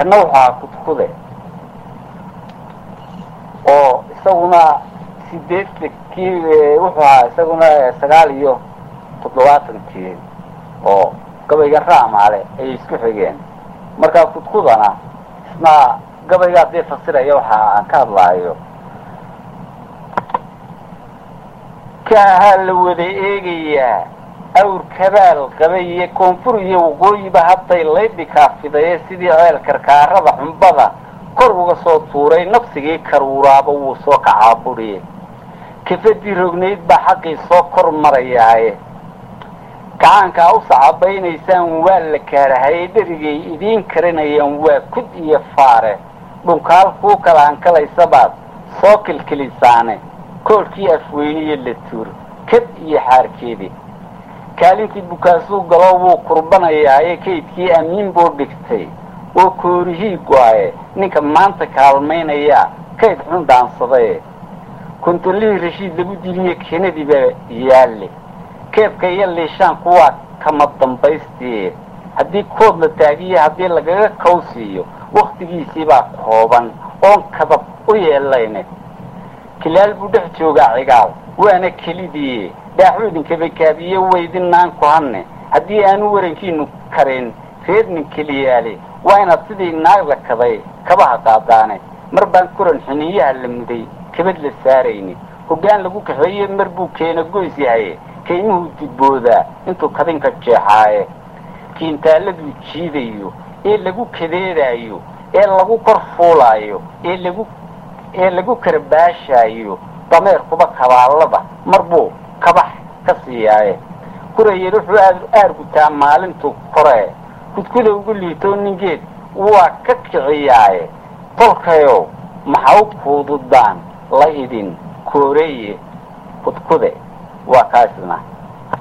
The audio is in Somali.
kana wuxuu ahaa kudkude oo isaguna sideetankii wuxuu ahaa isaguna sagaal iyo toddobaatankii oo gabayga raamaale ayay isku xigeen. Markaa kudkudana isna gabaygaa dee fasiraya waxa aan ka hadlaayo. Ka ahaa la wada eegayaa awr kabaal qabaye koonfur iyo waqooyiba hadday laydi kaafidaye sidii ceel karkaarada xumbada kor uga soo tuuray nafsigii karuuraaba wuu soo kacaabudhiye kafadii rognayd baa xaqii soo kor marayaaye gacaankaa u sacabaynaysaan waa la kaarahaye dherigay idiin karinayaan waa kud iyo faare. Dhunkaal kuu kalaankalaysabaad soo kilkilisaane. Koodhkii afweyniyo la tuur kad iyo xaarkeedii kaalintii bukaasuu galo wuu kurbanayaaye kaydkii amiin buu dhigtay oo koorihii go'aye ninka maanta kaalmaynayaa kayd xun dhaansadaye kontolihii rashiid lagu diliye kenadiba yaalle keebka iyo liishaanku waa kama dambaystii haddii kood la taagiyo haddii lagaga kawsiiyo wakhtigiisii baa kooban oon kadab u yeelayne. Kilaal buu dhex joogaa cigaal waana kelidii daaxoodinkaba kaabiye weydinaan ku hadne haddii aanu warankiinu karin reernin keliyaale waa inaad sidii naag la kaday kabaha qaadaane mar baan koran xiniyaha la muday kabad la saarayni. Hoggaan lagu kaxeeye mar buu keena goys yahaye kaymuhuu dudboodaa intuu kadinka jeexaaye. Kiintaaladuu jiidayo ee lagu kadeedaayo ee lagu kor fuulaayo ee lagu ee lagu karbaashaayo dameerkuba kabaallada mar buu kabax ka siiyaaye kurayar wuxuu aar gutaa maalintuu koree kudkuda ugu liitoo ningeed waa ka kiciyaaye tolkayow maxaw kuududaan la idin kooreeye? Kudkude waa kaasna